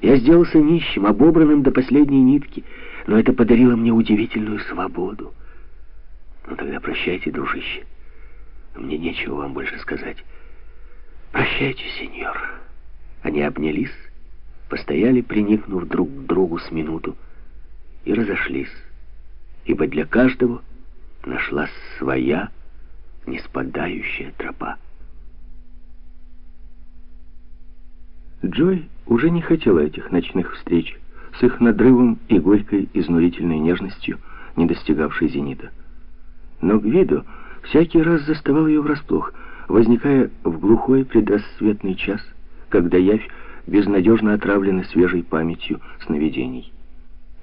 Я сделался нищим, обобранным до последней нитки, но это подарило мне удивительную свободу. Ну тогда прощайте, дружище. Мне нечего вам больше сказать. Прощайте, сеньор. Они обнялись, постояли, приникнув друг к другу с минуту, и разошлись, ибо для каждого нашлась своя неспадающая тропа. Джой уже не хотела этих ночных встреч с их надрывом и горькой изнурительной нежностью, не достигавшей зенита. Но Гвидо всякий раз заставал ее врасплох, возникая в глухой предрассветный час, когда явь безнадежно отравлена свежей памятью сновидений.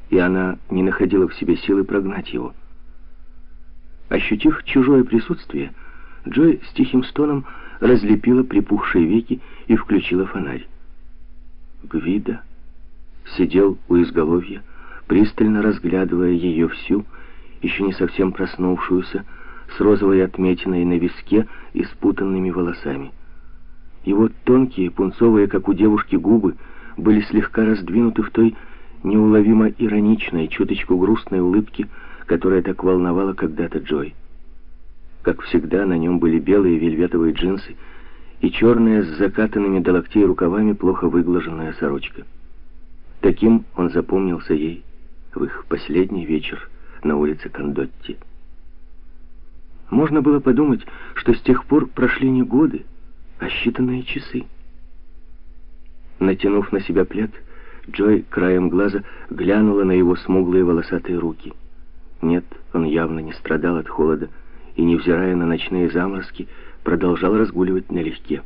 И она не находила в себе силы прогнать его. Ощутив чужое присутствие, Джой с тихим стоном разлепила припухшие веки и включила фонарь. Гвида сидел у изголовья, пристально разглядывая ее всю, еще не совсем проснувшуюся, с розовой отметиной на виске и спутанными волосами. Его тонкие, пунцовые, как у девушки, губы были слегка раздвинуты в той неуловимо ироничной, чуточку грустной улыбке, которая так волновала когда-то Джой. Как всегда, на нем были белые вельветовые джинсы и черная с закатанными до локтей рукавами плохо выглаженная сорочка. Таким он запомнился ей в их последний вечер на улице Кондотти. Можно было подумать, что с тех пор прошли не годы, а считанные часы. Натянув на себя плед, Джой краем глаза глянула на его смуглые волосатые руки. Нет, он явно не страдал от холода и, невзирая на ночные заморозки, продолжал разгуливать налегке.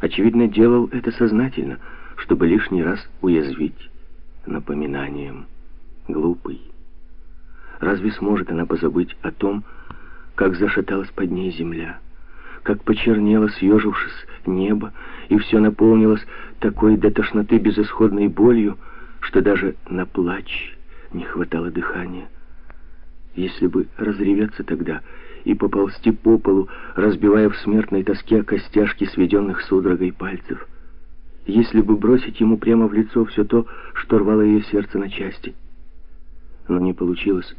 Очевидно, делал это сознательно, чтобы лишний раз уязвить напоминанием. Глупый. Разве сможет она позабыть о том, как зашаталась под ней земля, как почернело, съежившись, небо, и все наполнилось такой до тошноты безысходной болью, что даже на плач не хватало дыхания. Если бы разреветься тогда и поползти по полу, разбивая в смертной тоске костяшки сведенных судорогой пальцев, если бы бросить ему прямо в лицо все то, что рвало ее сердце на части. Но не получилось.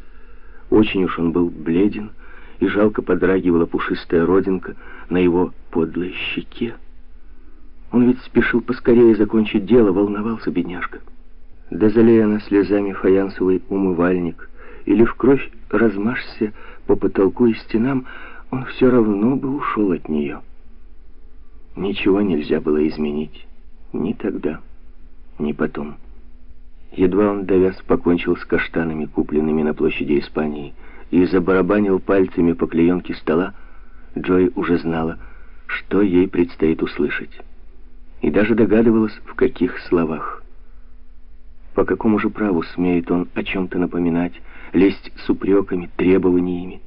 Очень уж он был бледен, и жалко подрагивала пушистая родинка на его подлой щеке. Он ведь спешил поскорее закончить дело, волновался бедняжка. Да залея она слезами фаянсовый умывальник, или в кровь размажься по потолку и стенам, он все равно бы ушел от нее. Ничего нельзя было изменить. Ни тогда, ни потом. Едва он довяз покончил с каштанами, купленными на площади Испании, и забарабанил пальцами по клеенке стола, Джой уже знала, что ей предстоит услышать. И даже догадывалась, в каких словах. По какому же праву смеет он о чем-то напоминать, лезть с упреками, требованиями?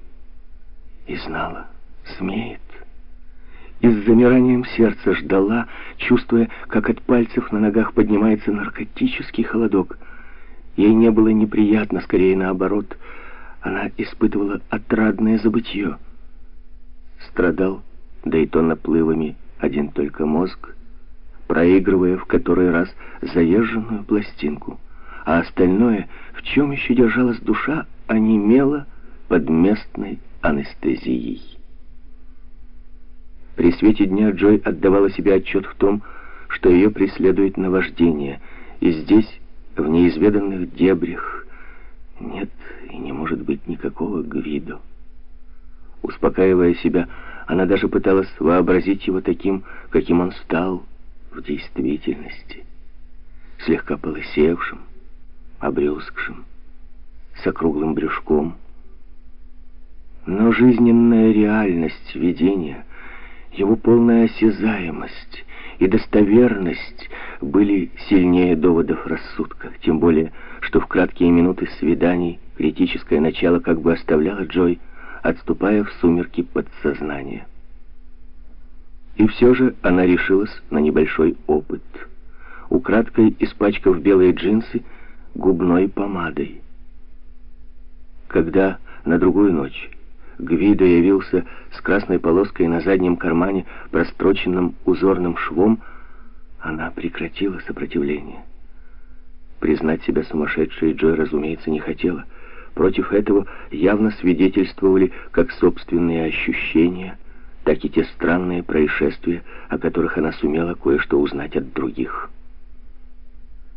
И знала, смеет. И с замиранием сердца ждала, чувствуя, как от пальцев на ногах поднимается наркотический холодок. Ей не было неприятно, скорее наоборот — она испытывала отрадное забытье. Страдал, да и то наплывами, один только мозг, проигрывая в который раз заезженную пластинку, а остальное, в чем еще держалась душа, онемело под местной анестезией. При свете дня Джой отдавала себе отчет в том, что ее преследует наваждение, и здесь, в неизведанных дебрях, нет и не может быть никакого Гвидо. Успокаивая себя, она даже пыталась вообразить его таким, каким он стал в действительности. Слегка полысевшим, обрюзгшим, с округлым брюшком. Но жизненная реальность видения, его полная осязаемость и достоверность были сильнее доводов рассудка, тем более, что в краткие минуты свиданий критическое начало как бы оставляло Джой, отступая в сумерки подсознания. И все же она решилась на небольшой опыт, украдкой испачкав белые джинсы губной помадой. Когда на другую ночь Гвидо явился с красной полоской на заднем кармане, простроченным узорным швом, она прекратила сопротивление. признать себя сумасшедшей Джой, разумеется, не хотела. Против этого явно свидетельствовали как собственные ощущения, так и те странные происшествия, о которых она сумела кое-что узнать от других.